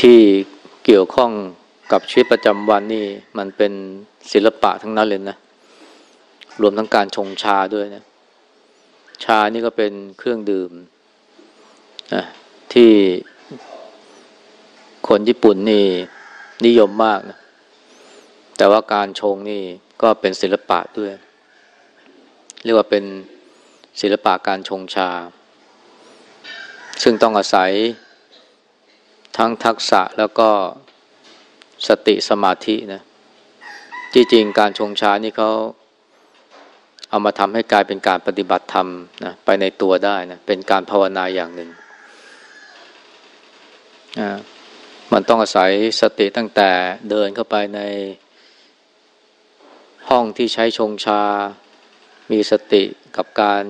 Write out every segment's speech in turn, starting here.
ที่เกี่ยวข้องกับชีวิตประจำวันนี่มันเป็นศิลปะทั้งนั้นเลยนะ รวมทั้งการชงชาด้วยนะ ชานี่ก็เป็นเครื่องดื่มที่คนญี่ปุ่นนี่นิยมมากนะ แต่ว่าการชงนี่ก็เป็นศิลปะด้วย เรียกว่าเป็นศิลปะการชงชา ซึ่งต้องอาศัย ทั้งทักษะแล้วก็สติสมาธินะจริงๆการชงชานี่เขาเอามาทำให้กลายเป็นการปฏิบัติธรรมนะไปในตัวได้นะเป็นการภาวนาอย่างหนึ่งนะมันต้องอาศัยสติตั้งแต่เดินเข้าไปในห้องที่ใช้ชงชา มีสติกับการ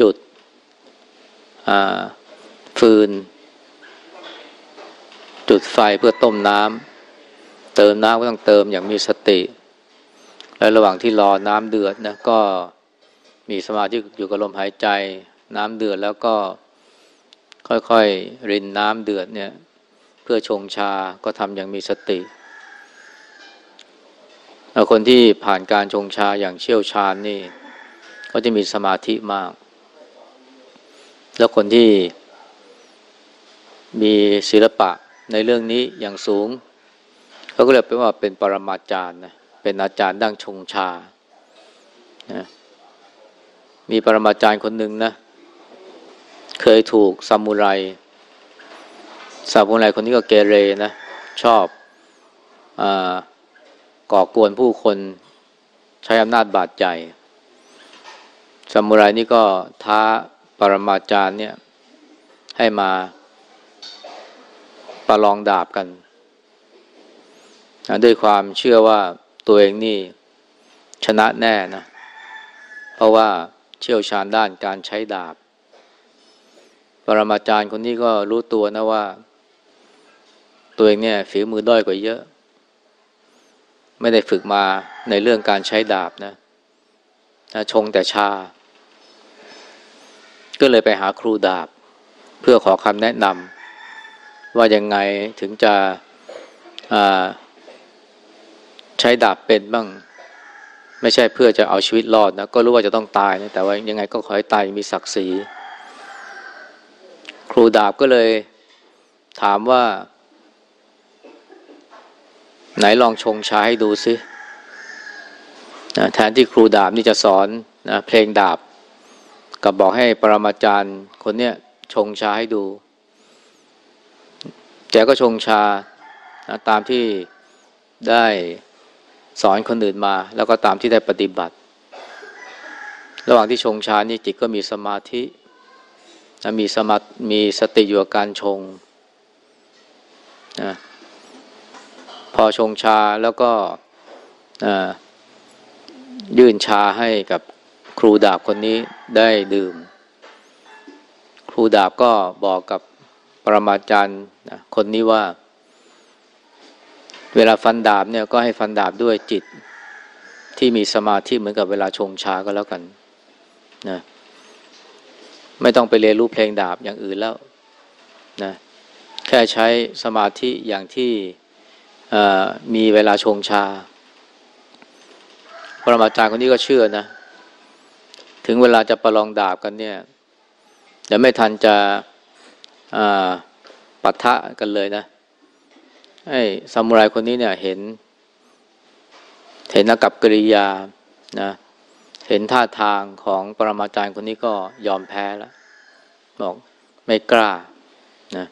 จุดฟืน จุดไฟเพื่อต้มน้ำเติมน้ำก็ต้องเติมอย่างมีสติ และระหว่างที่รอน้ำเดือดนะก็มีสมาธิอยู่กับลมหายใจ น้ำเดือดแล้วก็ค่อยๆรินน้ำเดือดเนี่ย เพื่อชงชาก็ทำอย่างมีสติคนที่ผ่านการชงชาอย่างเชี่ยวชาญนี่เขาจะมีสมาธิมาก แล้วคนที่มีศิลปะ ในเรื่องนี้อย่างสูงเขาก็เลยเป็นว่าเป็นปรมาจารย์นะเป็นอาจารย์ดั้งชงชานะมีปรมาจารย์คนหนึ่งนะ เคยถูกซามูไรซามูไรคนนี้ก็เกเรนะ ชอบอก่อกวนผู้คนใช้อำนาจบาดใจซามูไรนี่ก็ท้าปรมาจารย์เนี่ยให้มา ประลองดาบกันนะด้วยความเชื่อว่าตัวเองนี่ชนะแน่นะ เพราะว่าเชี่ยวชาญด้านการใช้ดาบ ปรมาจารย์คนนี้ก็รู้ตัวนะว่า ตัวเองเนี่ยฝีมือด้อยกว่าเยอะ ไม่ได้ฝึกมาในเรื่องการใช้ดาบนะนะชงแต่ชา ก็เลยไปหาครูดาบ เพื่อขอคำแนะนำ ว่ายังไงถึงจะใช้ดาบเป็นบ้าง ไม่ใช่เพื่อจะเอาชีวิตรอดนะก็รู้ว่าจะต้องตายนะแต่ว่ายังไงก็ขอให้ตายมีศักดิ์ศรีครูดาบก็เลยถามว่า ไหนลองชงชาให้ดูซินะแทนที่ครูดาบนี่จะสอนนะเพลงดาบ กับบอกให้ปรมาจารย์คนเนี้ยชงชาให้ดู กก็ชงชานะตามที่ได้สอนคนอื่นมา แล้วก็ตามที่ได้ปฏิบัติ ระหว่างที่ชงชานี่จิตก็มีสมาธิมีสมามีสติอยู่กับการชงนะพอชงชาแล้วก็ยื่นชาให้กับครูดาบคนนี้ได้ดื่ม ครูดาบก็บอกกับ ปรมาจารย์นะคนนี้ว่า เวลาฟันดาบเนี่ยก็ให้ฟันดาบด้วยจิตที่มีสมาธิเหมือนกับเวลาชงชาก็แล้วกันนะไม่ต้องไปเรียนรู้เพลงดาบอย่างอื่นแล้วนะแค่ใช้สมาธิอย่างที่มีเวลาชงชา ปรมาจารย์คนนี้ก็เชื่อนะ ถึงเวลาจะประลองดาบกันเนี่ยเดี๋ยวไม่ทันจะ ปะทะกันเลยนะไอ้ซามูไรคนนี้เนี่ยเห็น เห็นนักกับกริยานะเห็นท่าทางของปรมาจารย์คนนี้ก็ยอมแพ้แล้วบอกไม่กล้านะ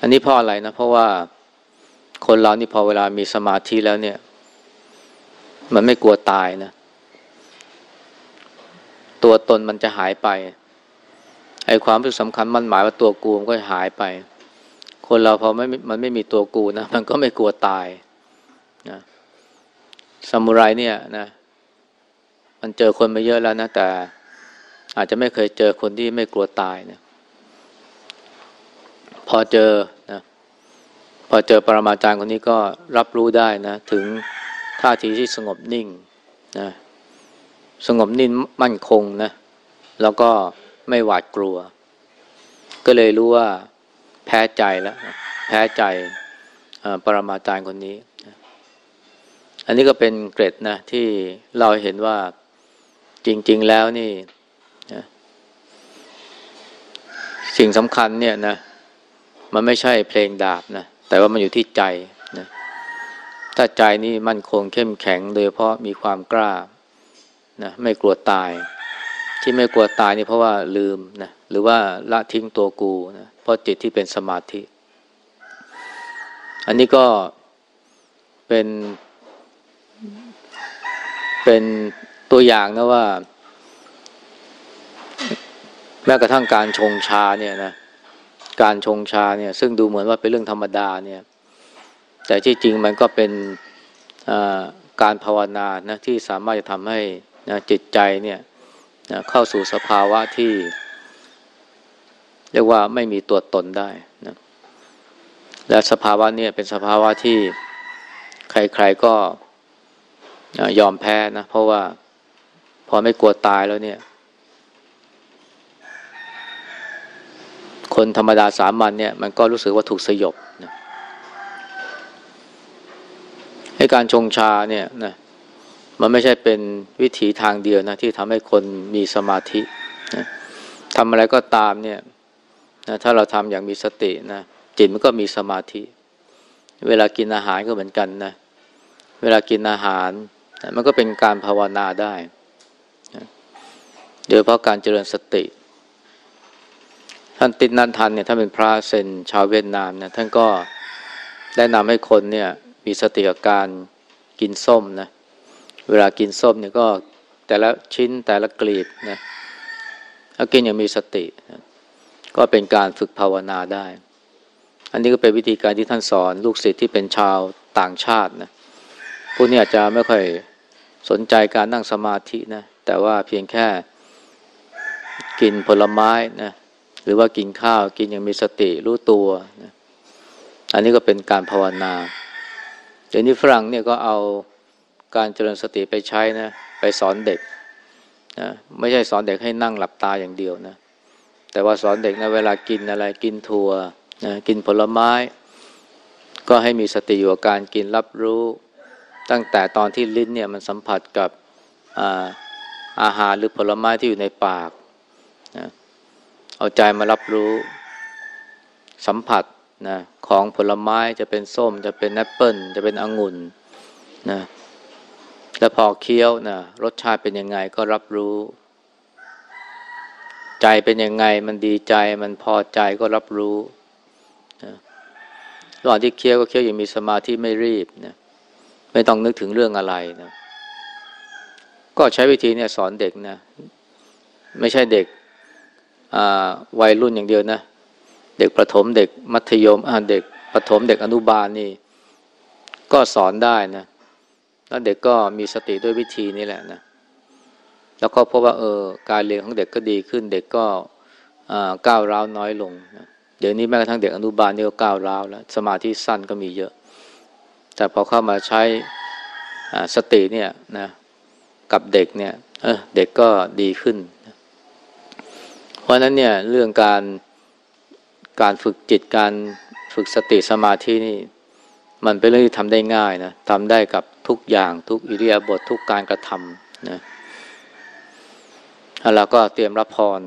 อันนี้เพราะอะไรนะเพราะว่าคนเรานี่พอเวลามีสมาธิแล้วเนี่ย มันไม่กลัวตายนะ ตัวตนมันจะหายไป อ้ความรู้สำคัญมันหมายว่าตัวกูมันก็หายไป คนเราพอไม่มันไม่มีตัวกูนะมันก็ไม่กลัวตายนะซามูไรเนี่ยนะมันเจอคนมาเยอะแล้วนะแต่ อาจจะไม่เคยเจอคนที่ไม่กลัวตายนะพอเจอนะพอเจอปรมาจารย์คนนี้ก็รับรู้ได้นะ ถึงท่าทีที่สงบนิ่งนะสงบนิ่งมั่นคงนะ แล้วก็ ไม่หวาดกลัว ก็เลยรู้ว่าแพ้ใจแล้ว แพ้ใจปรมาจารย์คนนี้ อันนี้ก็เป็นเกร็ดนะที่เราเห็นว่าจริง ๆ แล้วนี่สิ่งสำคัญเนี่ยนะ มันไม่ใช่เพลงดาบนะ แต่ว่ามันอยู่ที่ใจนะถ้าใจนี่มั่นคงเข้มแข็ง โดยเพราะมีความกล้านะไม่กลัวตาย ที่ไม่กลัวตายนี่เพราะว่าลืมนะหรือว่าละทิ้งตัวกูนะเพราะจิตที่เป็นสมาธิ อันนี้ก็เป็นเป็นตัวอย่างนะว่า แม้กระทั่งการชงชาเนี่ยนะการชงชาเนี่ย ซึ่งดูเหมือนว่าเป็นเรื่องธรรมดาเนี่ย แต่ที่จริงมันก็เป็นการภาวนานะที่สามารถจะทำให้นะจิตใจเนี่ย นะเข้าสู่สภาวะที่ เรียกว่าไม่มีตัวตนได้นะและสภาวะนี่ยเป็นสภาวะที่ใครๆก็ยอมแพ้นะเพราะว่าพอไม่กลัวตายแล้วเนี่ย คนธรรมดาสามัญเนี่ยมันก็รู้สึกว่าถูกสยบนะให้การชงชาเนี่ยนะ มันไม่ใช่เป็นวิถีทางเดียวนะที่ทำให้คนมีสมาธินะทำอะไรก็ตามเนี่ยนะถ้าเราทำอย่างมีสตินะจิตมันก็มีสมาธิ เวลากินอาหารก็เหมือนกันนะเวลากินอาหารมันก็เป็นการภาวนาได้โดยเพราะการเจริญสติ ท่านติดนันทันเนี่ยท่านเป็นพระเซนชาวเวียดนามนะท่านก็ได้นำให้คนเนี่ยมีสติกับการกินส้มนะเวลากินส้มเนี่ยก็แต่ละชิ้นแต่ละกลีบนะถ้ากินอย่างมีสตินะก็เป็นการฝึกภาวนาได้ อันนี้ก็เป็นวิธีการที่ท่านสอน ลูกศิษย์ที่เป็นชาวต่างชาตินะพวกนี้อาจจะไม่ค่อยสนใจการนั่งสมาธินะแต่ว่าเพียงแค่กินผลไม้นะหรือว่ากินข้าวกินอย่างมีสติรู้ตัวนะอันนี้ก็เป็นการภาวนาเดี๋ยวนี้ฝรั่งเนี่ยก็เอา การเจริญสติไปใช้นะ ไปสอนเด็กนะไม่ใช่สอนเด็กให้นั่งหลับตาอย่างเดียวนะ แต่ว่าสอนเด็กนะเวลากินอะไรกินถั่วนะกินผลไม้ ก็ให้มีสติอยู่กับการกินรับรู้ ตั้งแต่ตอนที่ลิ้นเนี่ยมันสัมผัสกับอาอาหารหรือผลไม้ที่อยู่ในปากนะเอาใจมารับรู้ สัมผัสนะของผลไม้จะเป็นส้ม จะเป็นแอปเปิลจะเป็นองุ่นนะ แล้วพอเคี้ยวนะรสชาติเป็นยังไงก็รับรู้ ใจเป็นยังไงมันดีใจมันพอใจก็รับรู้นะระหว่างที่เคี้ยวก็เคี้ยวอย่างมีสมาธิไม่รีบนะไม่ต้องนึกถึงเรื่องอะไรนะก็ใช้วิธีเนี่ยสอนเด็กนะไม่ใช่เด็กวัยรุ่นอย่างเดียวนะ เด็กประถมเด็กมัธยมเด็กประถมเด็กอนุบาลนี่ ก็สอนได้นะ แล้วเด็กก็มีสติด้วยวิธีนี้แหละนะ แล้วก็พบว่าเออการเรียนของเด็กก็ดีขึ้น เด็กก็ก้าวร้าวน้อยลงนะเดี๋ยวนี้แม้กระทั่งเด็กอนุบาลนี่ก็ก้าวร้าวแล้ว สมาธิสั้นก็มีเยอะ แต่พอเข้ามาใช้สติเนี่ยนะกับเด็กเนี่ยเออเด็กก็ดีขึ้น เพราะนั้นเนี่ยเรื่องการการฝึกจิตการฝึกสติสมาธินี่ มันเป็นเรื่องที่ทำได้ง่ายนะทำได้กับทุกอย่างทุกอิริยาบถททุกการกระทำนะแล้วก็เตรียมรับพร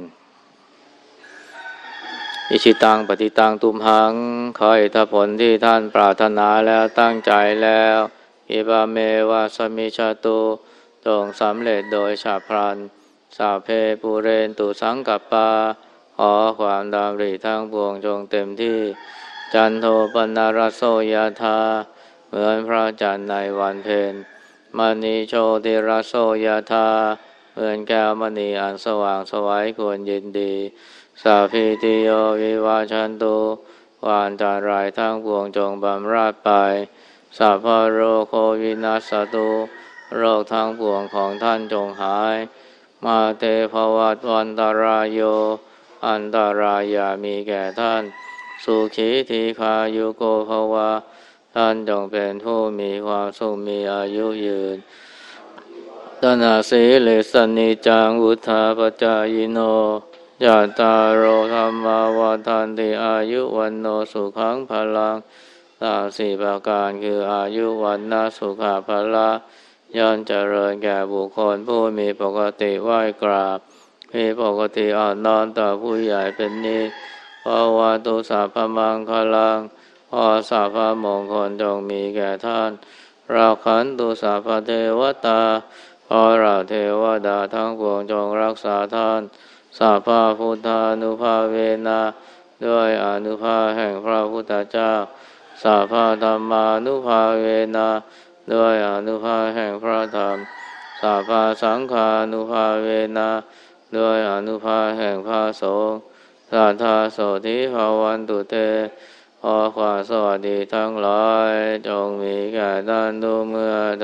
อิชิตังปฏิตังตุมหังขออิทธผลที่ท่านปรารถนาแล้วตั้งใจแล้วอิบาเมวาสมิชาตุตรงสำเร็จโดยชาพรันสาเพปูเรนตุสังกัปปาขอความดำริทั้งปวงจงเต็มที่ จันโทปนารโสยธาเหมือนพระจันทร์ในวันเพ็ญมณีโชติรโสยธาเหมือนแก้วมณีอันสว่างสวัยควรยินดีสัพพิติโยวิวาชันตุวานตารายทั้งปวงจงบำราดไปสัพพโรโควินัสตุโรคทั้งปวงของท่านจงหาย มาเตภวัตวันตารายโย อันตรายามีแก่ท่าน สุขีทีคายุโกภวะท่านจงเป็นผู้มีความสุขมีอายุยืนตนาสีเลสนิจังอุทาปจายโนยะตารโอธรรมาวาทันติอายุวันโนสุขังพลังสามสี่ประการคืออายุวันนาสุขาพละย่อนเจริญแก่บุคคลผู้มีปกติไหว้กราบ มีปกติอ่อนนอนต่อผู้ใหญ่เป็นนิส ภาวะตุสัพมังคลังอสัพมงคลจงมีแก่ท่าน ราขันตุสัพเทวตาอราเทวดาทั้งปวงจงรักษาท่านสัพพพุทธานุภาเวนะด้วยอนุภาแห่งพระพุทธเจ้าสัพพธรรมานุภาเวนะด้วยอนุภาแห่งพระธรรมสัพพสังฆานุภาเวนะด้วยอนุภาแห่งพระสงฆ์ สัทธาโสธิภาวันตุเตขอความสวัสดีทั้งหลาย จงมีแก่ท่านทุกเมื่อเธอ